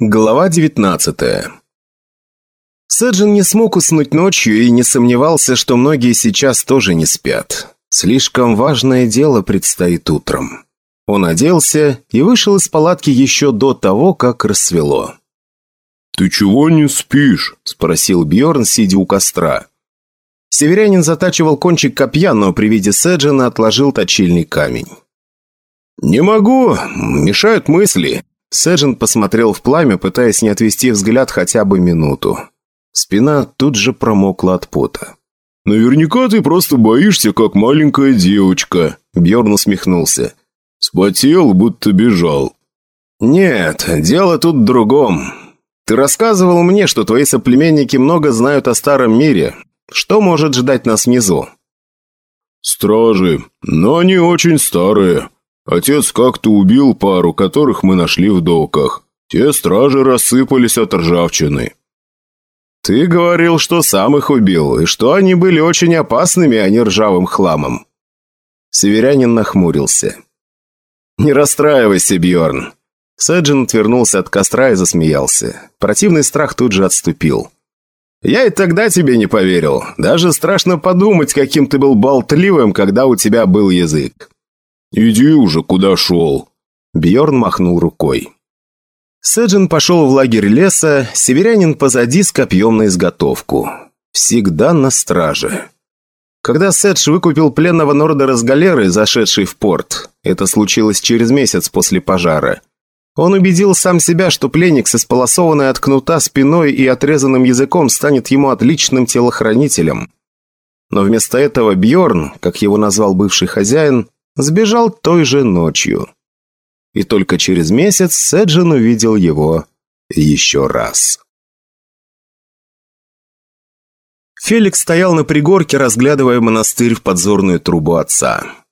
Глава 19 Сэджин не смог уснуть ночью и не сомневался, что многие сейчас тоже не спят. Слишком важное дело предстоит утром. Он оделся и вышел из палатки еще до того, как рассвело. «Ты чего не спишь?» – спросил Бьорн, сидя у костра. Северянин затачивал кончик копья, но при виде Сэджина отложил точильный камень. «Не могу, мешают мысли», Сэджин посмотрел в пламя, пытаясь не отвести взгляд хотя бы минуту. Спина тут же промокла от пота. «Наверняка ты просто боишься, как маленькая девочка», — Бьерн усмехнулся. «Спотел, будто бежал». «Нет, дело тут в другом. Ты рассказывал мне, что твои соплеменники много знают о Старом мире. Что может ждать нас внизу?» «Стражи, но они очень старые. Отец как-то убил пару, которых мы нашли в доках. Те стражи рассыпались от ржавчины». «Ты говорил, что сам их убил, и что они были очень опасными, а не ржавым хламом». Северянин нахмурился. «Не расстраивайся, Бьорн. Сэджин отвернулся от костра и засмеялся. Противный страх тут же отступил. «Я и тогда тебе не поверил. Даже страшно подумать, каким ты был болтливым, когда у тебя был язык. «Иди уже, куда шел!» Бьорн махнул рукой. Сэджин пошел в лагерь леса, северянин позади с копьем на изготовку. Всегда на страже. Когда Сэдж выкупил пленного Нордера с галеры, зашедший в порт, это случилось через месяц после пожара, он убедил сам себя, что пленник с исполосованной от кнута спиной и отрезанным языком станет ему отличным телохранителем. Но вместо этого Бьорн, как его назвал бывший хозяин, Сбежал той же ночью. И только через месяц Сэджин увидел его еще раз. Феликс стоял на пригорке, разглядывая монастырь в подзорную трубу отца.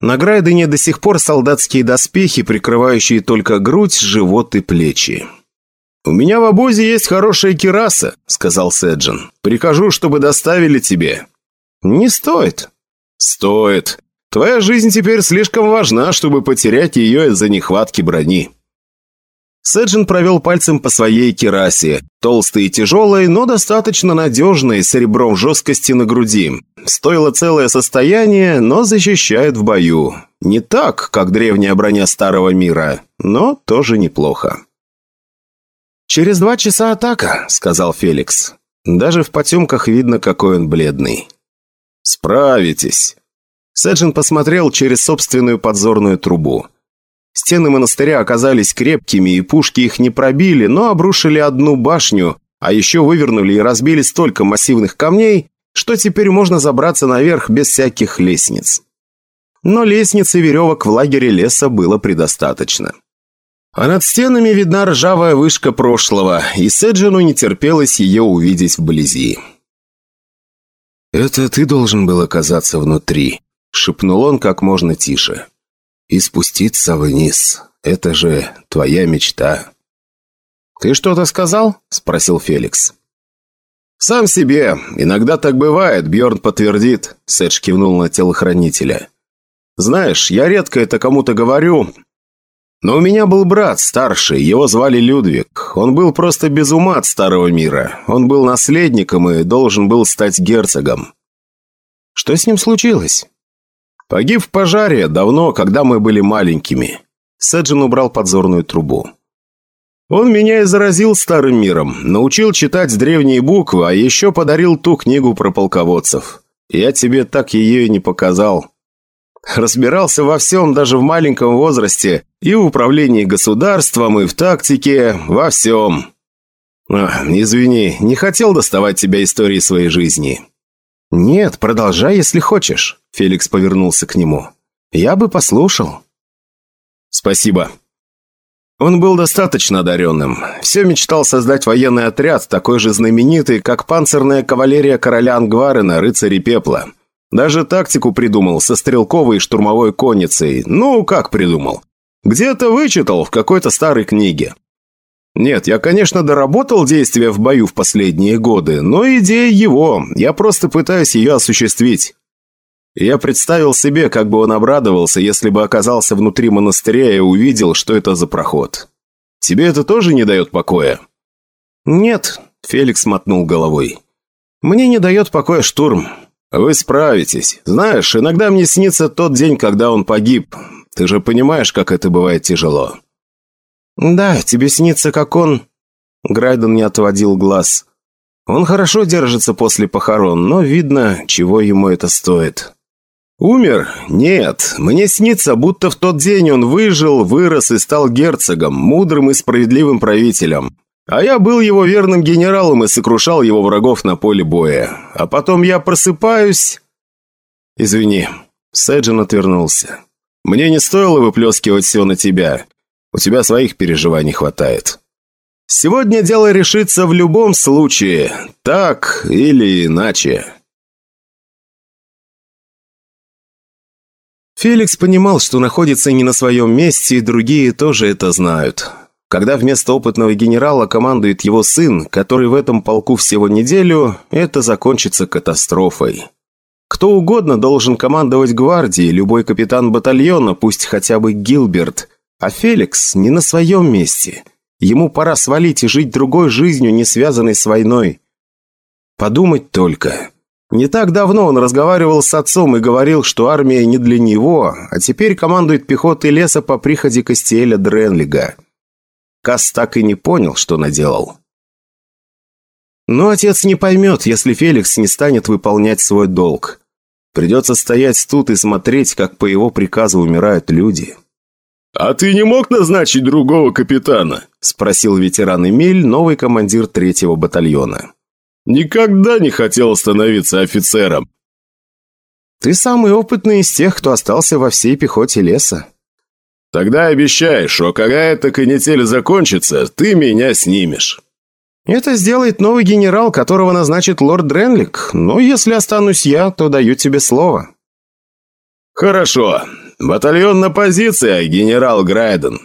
На Грайдене до сих пор солдатские доспехи, прикрывающие только грудь, живот и плечи. «У меня в обозе есть хорошая кираса», — сказал Сэджин. «Прикажу, чтобы доставили тебе». «Не стоит». «Стоит. Твоя жизнь теперь слишком важна, чтобы потерять ее из-за нехватки брони». Сэджин провел пальцем по своей керасе. Толстой и тяжелой, но достаточно надежной, с ребром жесткости на груди. Стоило целое состояние, но защищает в бою. Не так, как древняя броня Старого Мира, но тоже неплохо. «Через два часа атака», — сказал Феликс. Даже в потемках видно, какой он бледный. «Справитесь». Сэджин посмотрел через собственную подзорную трубу. Стены монастыря оказались крепкими, и пушки их не пробили, но обрушили одну башню, а еще вывернули и разбили столько массивных камней, что теперь можно забраться наверх без всяких лестниц. Но лестниц и веревок в лагере леса было предостаточно. А над стенами видна ржавая вышка прошлого, и Сэджину не терпелось ее увидеть вблизи. «Это ты должен был оказаться внутри», Шепнул он как можно тише. «И спуститься вниз. Это же твоя мечта». «Ты что-то сказал?» – спросил Феликс. «Сам себе. Иногда так бывает, Бьорн подтвердит», – Сэдж кивнул на телохранителя. «Знаешь, я редко это кому-то говорю, но у меня был брат, старший, его звали Людвиг. Он был просто без ума от старого мира. Он был наследником и должен был стать герцогом». «Что с ним случилось?» Погиб в пожаре давно, когда мы были маленькими. Сэджин убрал подзорную трубу. Он меня и заразил старым миром, научил читать древние буквы, а еще подарил ту книгу про полководцев. Я тебе так ее и не показал. Разбирался во всем даже в маленьком возрасте, и в управлении государством, и в тактике, во всем. Извини, не хотел доставать тебя историей своей жизни. «Нет, продолжай, если хочешь», — Феликс повернулся к нему. «Я бы послушал». «Спасибо». Он был достаточно одаренным. Все мечтал создать военный отряд, такой же знаменитый, как панцирная кавалерия короля Ангварена, рыцари пепла. Даже тактику придумал со стрелковой и штурмовой конницей. Ну, как придумал? Где-то вычитал в какой-то старой книге. Нет, я, конечно, доработал действия в бою в последние годы, но идея его, я просто пытаюсь ее осуществить. Я представил себе, как бы он обрадовался, если бы оказался внутри монастыря и увидел, что это за проход. Тебе это тоже не дает покоя?» «Нет», — Феликс мотнул головой. «Мне не дает покоя штурм. Вы справитесь. Знаешь, иногда мне снится тот день, когда он погиб. Ты же понимаешь, как это бывает тяжело». «Да, тебе снится, как он...» Грайден не отводил глаз. «Он хорошо держится после похорон, но видно, чего ему это стоит». «Умер? Нет. Мне снится, будто в тот день он выжил, вырос и стал герцогом, мудрым и справедливым правителем. А я был его верным генералом и сокрушал его врагов на поле боя. А потом я просыпаюсь...» «Извини». Сэджин отвернулся. «Мне не стоило выплескивать все на тебя. У тебя своих переживаний хватает. Сегодня дело решится в любом случае, так или иначе. Феликс понимал, что находится не на своем месте, и другие тоже это знают. Когда вместо опытного генерала командует его сын, который в этом полку всего неделю, это закончится катастрофой. Кто угодно должен командовать гвардией, любой капитан батальона, пусть хотя бы Гилберт, а Феликс не на своем месте. Ему пора свалить и жить другой жизнью, не связанной с войной. Подумать только. Не так давно он разговаривал с отцом и говорил, что армия не для него, а теперь командует пехотой леса по приходе Костиэля Дренлига. Кас так и не понял, что наделал. Но отец не поймет, если Феликс не станет выполнять свой долг. Придется стоять тут и смотреть, как по его приказу умирают люди. «А ты не мог назначить другого капитана?» – спросил ветеран Эмиль, новый командир третьего батальона. «Никогда не хотел становиться офицером». «Ты самый опытный из тех, кто остался во всей пехоте леса». «Тогда обещай, что когда эта канитель закончится, ты меня снимешь». «Это сделает новый генерал, которого назначит лорд Дренлик, но если останусь я, то даю тебе слово». «Хорошо. «Батальон на позициях, генерал Грайден!»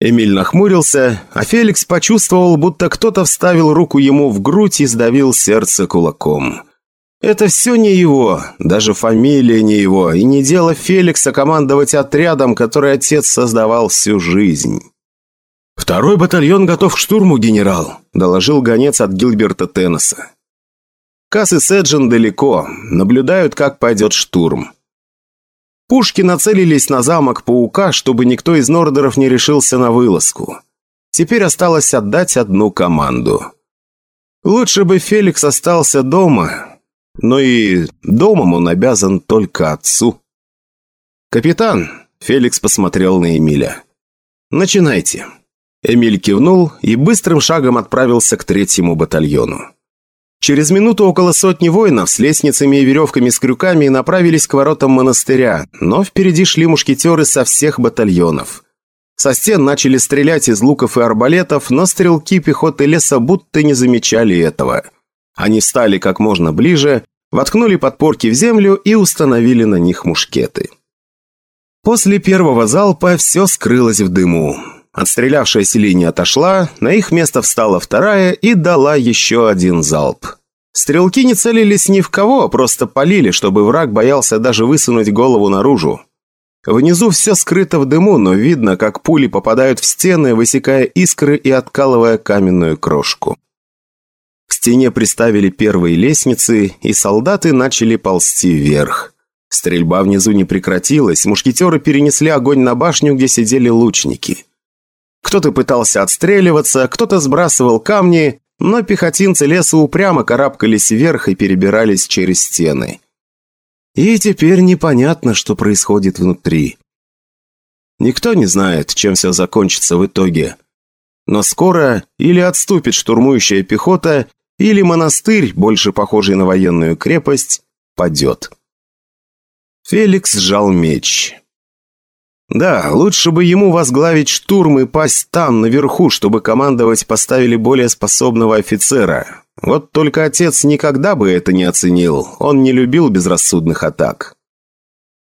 Эмиль нахмурился, а Феликс почувствовал, будто кто-то вставил руку ему в грудь и сдавил сердце кулаком. Это все не его, даже фамилия не его, и не дело Феликса командовать отрядом, который отец создавал всю жизнь. «Второй батальон готов к штурму, генерал», – доложил гонец от Гилберта Теннесса. Касс и Седжин далеко, наблюдают, как пойдет штурм. Пушки нацелились на замок паука, чтобы никто из нордеров не решился на вылазку. Теперь осталось отдать одну команду. Лучше бы Феликс остался дома, но и домом он обязан только отцу. «Капитан!» – Феликс посмотрел на Эмиля. «Начинайте». Эмиль кивнул и быстрым шагом отправился к третьему батальону. Через минуту около сотни воинов с лестницами и веревками с крюками направились к воротам монастыря, но впереди шли мушкетеры со всех батальонов. Со стен начали стрелять из луков и арбалетов, но стрелки пехоты леса будто не замечали этого. Они стали как можно ближе, воткнули подпорки в землю и установили на них мушкеты. После первого залпа все скрылось в дыму. Отстрелявшаяся линия отошла, на их место встала вторая и дала еще один залп. Стрелки не целились ни в кого, просто полили, чтобы враг боялся даже высунуть голову наружу. Внизу все скрыто в дыму, но видно, как пули попадают в стены, высекая искры и откалывая каменную крошку. К стене приставили первые лестницы, и солдаты начали ползти вверх. Стрельба внизу не прекратилась, мушкетеры перенесли огонь на башню, где сидели лучники. Кто-то пытался отстреливаться, кто-то сбрасывал камни, но пехотинцы леса упрямо карабкались вверх и перебирались через стены. И теперь непонятно, что происходит внутри. Никто не знает, чем все закончится в итоге. Но скоро или отступит штурмующая пехота, или монастырь, больше похожий на военную крепость, падет. Феликс сжал меч. Да, лучше бы ему возглавить штурм и пасть там, наверху, чтобы командовать поставили более способного офицера. Вот только отец никогда бы это не оценил. Он не любил безрассудных атак.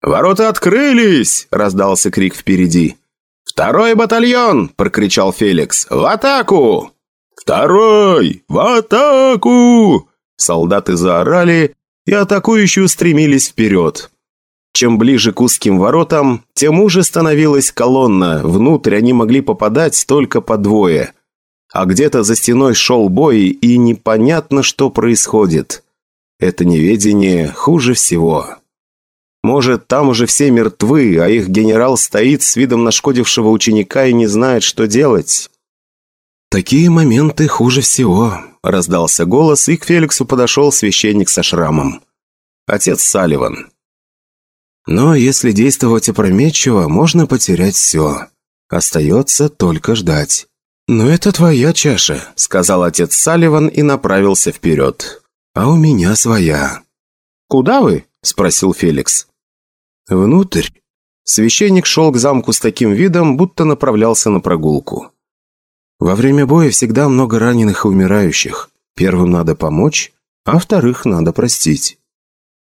«Ворота открылись!» – раздался крик впереди. «Второй батальон!» – прокричал Феликс. «В атаку!» «Второй! В атаку!» Солдаты заорали, и атакующие устремились вперед. Чем ближе к узким воротам, тем уже становилась колонна, внутрь они могли попадать только по двое. А где-то за стеной шел бой, и непонятно, что происходит. Это неведение хуже всего. Может, там уже все мертвы, а их генерал стоит с видом нашкодившего ученика и не знает, что делать. «Такие моменты хуже всего», — раздался голос, и к Феликсу подошел священник со шрамом. Отец Салливан. «Но если действовать опрометчиво, можно потерять все. Остается только ждать». «Но это твоя чаша», — сказал отец Салливан и направился вперед. «А у меня своя». «Куда вы?» — спросил Феликс. «Внутрь». Священник шел к замку с таким видом, будто направлялся на прогулку. Во время боя всегда много раненых и умирающих. Первым надо помочь, а вторых надо простить.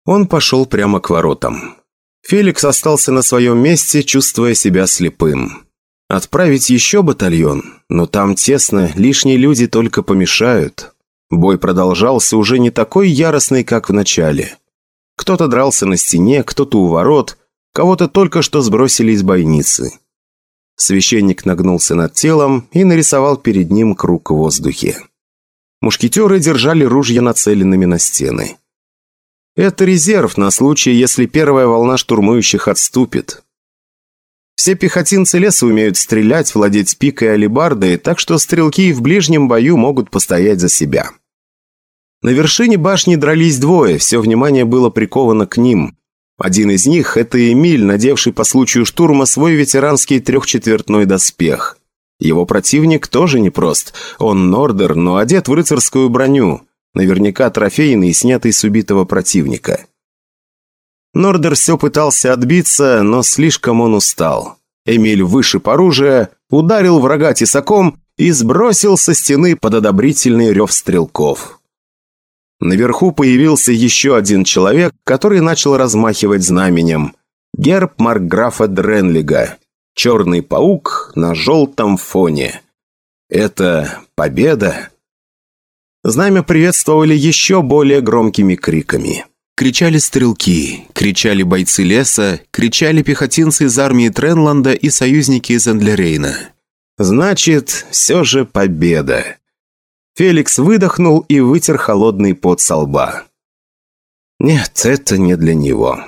Он пошел прямо к воротам. Феликс остался на своем месте, чувствуя себя слепым. Отправить еще батальон, но там тесно, лишние люди только помешают. Бой продолжался уже не такой яростный, как в начале. Кто-то дрался на стене, кто-то у ворот, кого-то только что сбросили из бойницы. Священник нагнулся над телом и нарисовал перед ним круг в воздухе. Мушкетеры держали ружья нацеленными на стены. Это резерв на случай, если первая волна штурмующих отступит. Все пехотинцы леса умеют стрелять, владеть пикой и алебардой, так что стрелки в ближнем бою могут постоять за себя. На вершине башни дрались двое, все внимание было приковано к ним. Один из них – это Эмиль, надевший по случаю штурма свой ветеранский трехчетвертной доспех. Его противник тоже непрост. Он Нордер, но одет в рыцарскую броню. Наверняка трофейный, снятый с убитого противника. Нордер все пытался отбиться, но слишком он устал. Эмиль вышиб оружие, ударил врага тесаком и сбросил со стены под одобрительный рев стрелков. Наверху появился еще один человек, который начал размахивать знаменем. Герб маркграфа Дренлига. Черный паук на желтом фоне. Это победа? Знамя приветствовали еще более громкими криками. Кричали стрелки, кричали бойцы леса, кричали пехотинцы из армии Тренланда и союзники из Эндлерейна. Значит, все же победа. Феликс выдохнул и вытер холодный пот со лба. Нет, это не для него.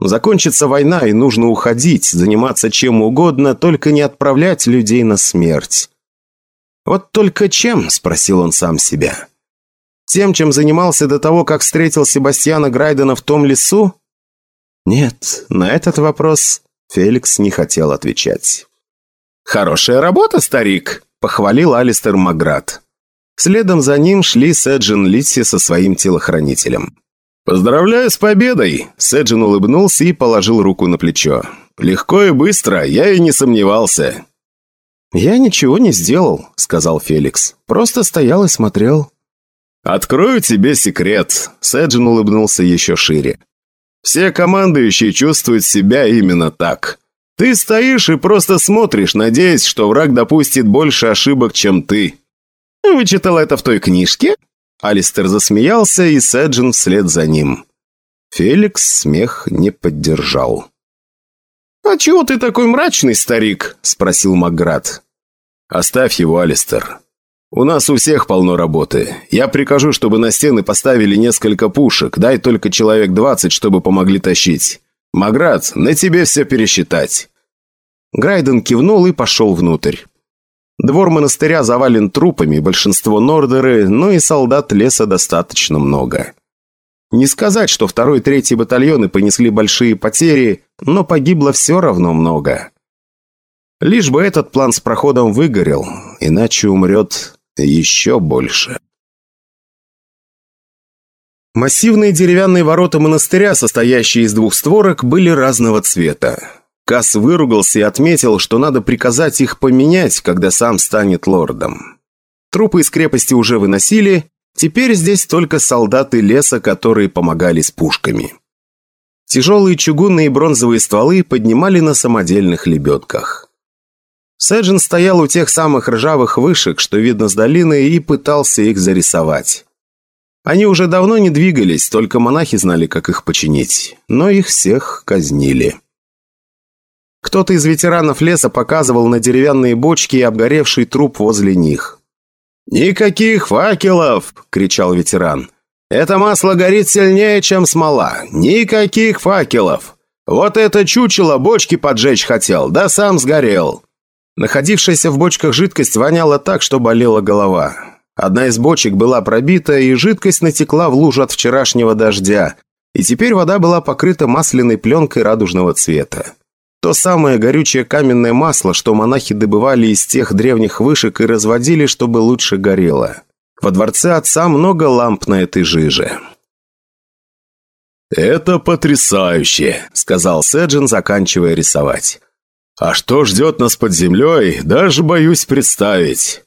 Закончится война, и нужно уходить, заниматься чем угодно, только не отправлять людей на смерть. «Вот только чем?» – спросил он сам себя. «Тем, чем занимался до того, как встретил Себастьяна Грайдена в том лесу?» Нет, на этот вопрос Феликс не хотел отвечать. «Хорошая работа, старик!» – похвалил Алистер Маград. Следом за ним шли Сэджин Литси со своим телохранителем. «Поздравляю с победой!» Сэджин улыбнулся и положил руку на плечо. «Легко и быстро, я и не сомневался». «Я ничего не сделал», — сказал Феликс. «Просто стоял и смотрел». «Открою тебе секрет», — Сэджин улыбнулся еще шире. «Все командующие чувствуют себя именно так. Ты стоишь и просто смотришь, надеясь, что враг допустит больше ошибок, чем ты. «Вычитал это в той книжке?» Алистер засмеялся, и Сэджин вслед за ним. Феликс смех не поддержал. «А чего ты такой мрачный, старик?» – спросил Макград. «Оставь его, Алистер. У нас у всех полно работы. Я прикажу, чтобы на стены поставили несколько пушек. Дай только человек двадцать, чтобы помогли тащить. Маград, на тебе все пересчитать». Грайден кивнул и пошел внутрь. Двор монастыря завален трупами, большинство нордеры, но и солдат леса достаточно много. Не сказать, что второй и третий батальоны понесли большие потери, но погибло все равно много. Лишь бы этот план с проходом выгорел, иначе умрет еще больше. Массивные деревянные ворота монастыря, состоящие из двух створок, были разного цвета. Касс выругался и отметил, что надо приказать их поменять, когда сам станет лордом. Трупы из крепости уже выносили, теперь здесь только солдаты леса, которые помогали с пушками. Тяжелые чугунные и бронзовые стволы поднимали на самодельных лебедках. Сэджин стоял у тех самых ржавых вышек, что видно с долины, и пытался их зарисовать. Они уже давно не двигались, только монахи знали, как их починить. Но их всех казнили. Кто-то из ветеранов леса показывал на деревянные бочки и обгоревший труп возле них. «Никаких факелов!» – кричал ветеран. «Это масло горит сильнее, чем смола. Никаких факелов! Вот это чучело бочки поджечь хотел, да сам сгорел!» Находившаяся в бочках жидкость воняла так, что болела голова. Одна из бочек была пробита, и жидкость натекла в лужу от вчерашнего дождя, и теперь вода была покрыта масляной пленкой радужного цвета. То самое горючее каменное масло, что монахи добывали из тех древних вышек и разводили, чтобы лучше горело. Во дворце отца много ламп на этой жиже. «Это потрясающе», — сказал Сэджин, заканчивая рисовать. «А что ждет нас под землей, даже боюсь представить».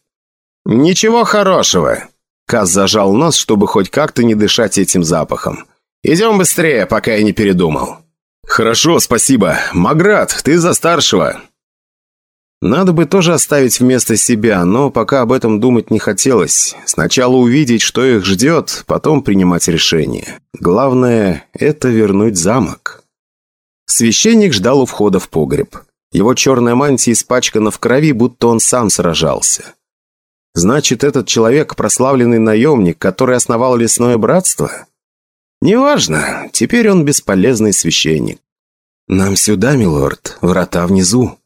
«Ничего хорошего», — Каз зажал нос, чтобы хоть как-то не дышать этим запахом. «Идем быстрее, пока я не передумал». «Хорошо, спасибо. Маград, ты за старшего». Надо бы тоже оставить вместо себя, но пока об этом думать не хотелось. Сначала увидеть, что их ждет, потом принимать решение. Главное – это вернуть замок. Священник ждал у входа в погреб. Его черная мантия испачкана в крови, будто он сам сражался. Значит, этот человек – прославленный наемник, который основал лесное братство? «Неважно, теперь он бесполезный священник». «Нам сюда, милорд, врата внизу».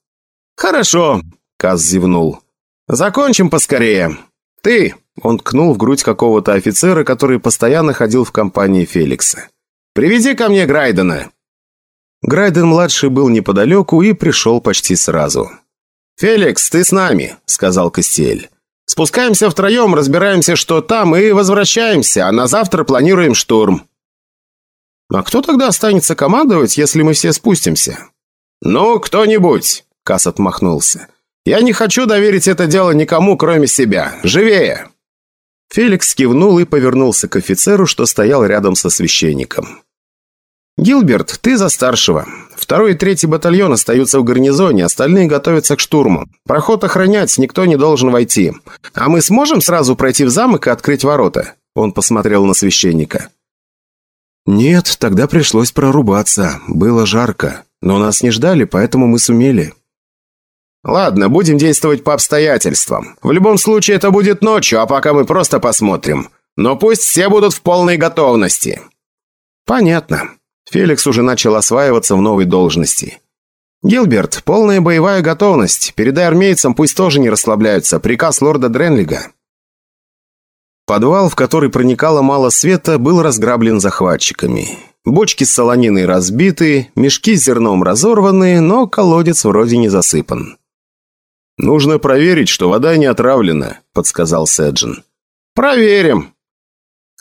«Хорошо», — Каз зевнул. «Закончим поскорее. Ты», — он ткнул в грудь какого-то офицера, который постоянно ходил в компании Феликса. «Приведи ко мне Грайдена». Грайден-младший был неподалеку и пришел почти сразу. «Феликс, ты с нами», — сказал Костель. «Спускаемся втроем, разбираемся, что там, и возвращаемся, а на завтра планируем штурм». «А кто тогда останется командовать, если мы все спустимся?» «Ну, кто-нибудь», — Кас отмахнулся. «Я не хочу доверить это дело никому, кроме себя. Живее!» Феликс кивнул и повернулся к офицеру, что стоял рядом со священником. «Гилберт, ты за старшего. Второй и третий батальон остаются в гарнизоне, остальные готовятся к штурму. Проход охранять, никто не должен войти. А мы сможем сразу пройти в замок и открыть ворота?» Он посмотрел на священника. «Нет, тогда пришлось прорубаться. Было жарко. Но нас не ждали, поэтому мы сумели». «Ладно, будем действовать по обстоятельствам. В любом случае это будет ночью, а пока мы просто посмотрим. Но пусть все будут в полной готовности». «Понятно». Феликс уже начал осваиваться в новой должности. «Гилберт, полная боевая готовность. Передай армейцам, пусть тоже не расслабляются. Приказ лорда Дренлига». Подвал, в который проникало мало света, был разграблен захватчиками. Бочки с солониной разбиты, мешки с зерном разорваны, но колодец вроде не засыпан. «Нужно проверить, что вода не отравлена», — подсказал Сэджин. «Проверим».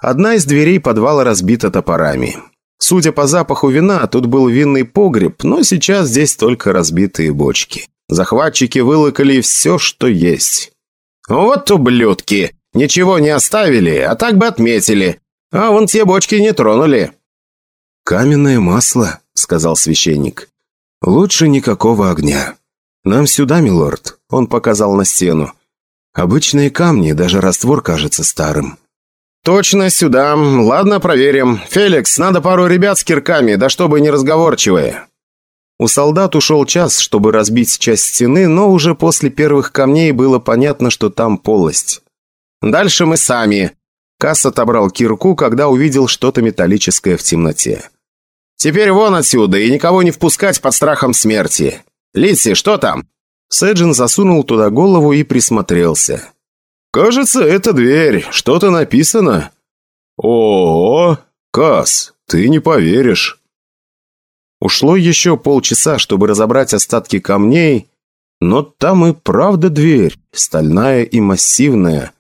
Одна из дверей подвала разбита топорами. Судя по запаху вина, тут был винный погреб, но сейчас здесь только разбитые бочки. Захватчики вылокали все, что есть. «Вот ублюдки!» Ничего не оставили, а так бы отметили. А вон те бочки не тронули». «Каменное масло», — сказал священник. «Лучше никакого огня. Нам сюда, милорд», — он показал на стену. «Обычные камни, даже раствор кажется старым». «Точно сюда. Ладно, проверим. Феликс, надо пару ребят с кирками, да чтобы не разговорчивые». У солдат ушел час, чтобы разбить часть стены, но уже после первых камней было понятно, что там полость. Дальше мы сами». Касс отобрал кирку, когда увидел что-то металлическое в темноте. «Теперь вон отсюда и никого не впускать под страхом смерти. Литси, что там?» Сэджин засунул туда голову и присмотрелся. «Кажется, это дверь. Что-то написано». «О, -о, -о Касс, ты не поверишь». Ушло еще полчаса, чтобы разобрать остатки камней, но там и правда дверь, стальная и массивная,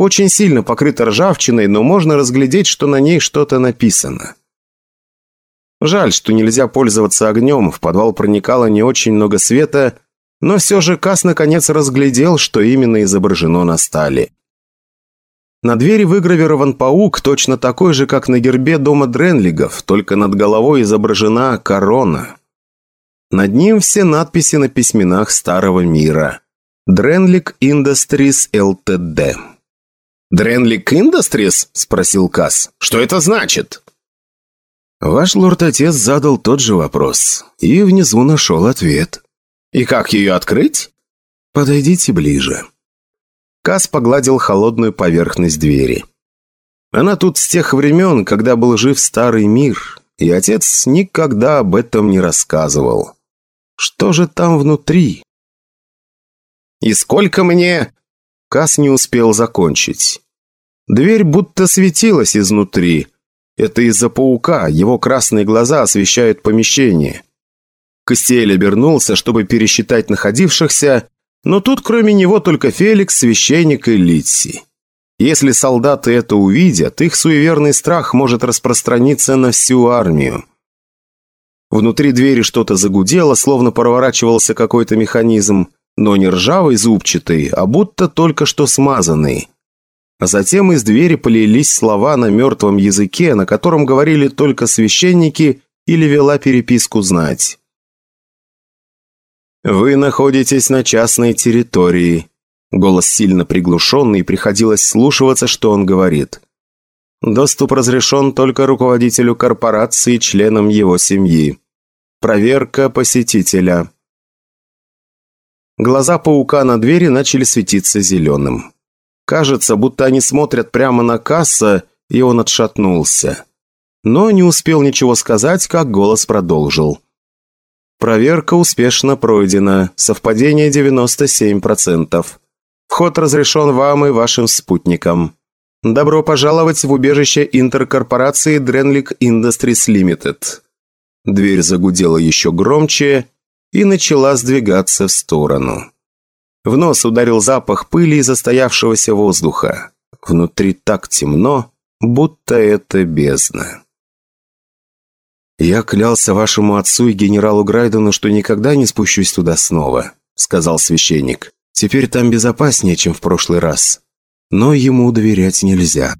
очень сильно покрыта ржавчиной, но можно разглядеть, что на ней что-то написано. Жаль, что нельзя пользоваться огнем, в подвал проникало не очень много света, но все же Кас наконец разглядел, что именно изображено на стале. На двери выгравирован паук, точно такой же, как на гербе дома Дренлигов, только над головой изображена корона. Над ним все надписи на письменах Старого Мира. Дренлик Industries Ltd. «Дренлик Industries?» – спросил Касс. «Что это значит?» Ваш лорд-отец задал тот же вопрос, и внизу нашел ответ. «И как ее открыть?» «Подойдите ближе». Кас погладил холодную поверхность двери. Она тут с тех времен, когда был жив старый мир, и отец никогда об этом не рассказывал. Что же там внутри? «И сколько мне...» Кас не успел закончить. Дверь будто светилась изнутри. Это из-за паука, его красные глаза освещают помещение. Костель обернулся, чтобы пересчитать находившихся, но тут кроме него только Феликс, священник и Литси. Если солдаты это увидят, их суеверный страх может распространиться на всю армию. Внутри двери что-то загудело, словно проворачивался какой-то механизм но не ржавый зубчатый, а будто только что смазанный. А затем из двери полились слова на мертвом языке, на котором говорили только священники или вела переписку знать. «Вы находитесь на частной территории». Голос сильно приглушенный, приходилось слушаться, что он говорит. «Доступ разрешен только руководителю корпорации и членам его семьи. Проверка посетителя». Глаза паука на двери начали светиться зеленым. Кажется, будто они смотрят прямо на касса, и он отшатнулся. Но не успел ничего сказать, как голос продолжил. Проверка успешно пройдена. Совпадение 97%. Вход разрешен вам и вашим спутникам. Добро пожаловать в убежище интеркорпорации Drenlick Industries Limited. Дверь загудела еще громче, и начала сдвигаться в сторону. В нос ударил запах пыли и застоявшегося воздуха. Внутри так темно, будто это бездна. «Я клялся вашему отцу и генералу Грайдену, что никогда не спущусь туда снова», — сказал священник. «Теперь там безопаснее, чем в прошлый раз. Но ему доверять нельзя.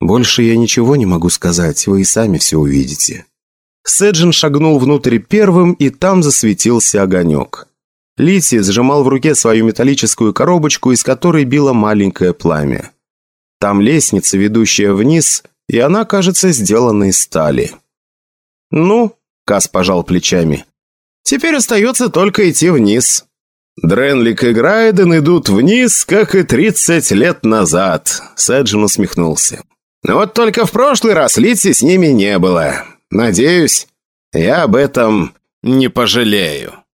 Больше я ничего не могу сказать, вы и сами все увидите». Седжин шагнул внутрь первым, и там засветился огонек. Лити сжимал в руке свою металлическую коробочку, из которой било маленькое пламя. Там лестница, ведущая вниз, и она, кажется, сделана из стали. «Ну», — Кас пожал плечами, — «теперь остается только идти вниз». «Дренлик и Грайден идут вниз, как и тридцать лет назад», — Седжин усмехнулся. «Вот только в прошлый раз Лити с ними не было. Надеюсь, я об этом не пожалею.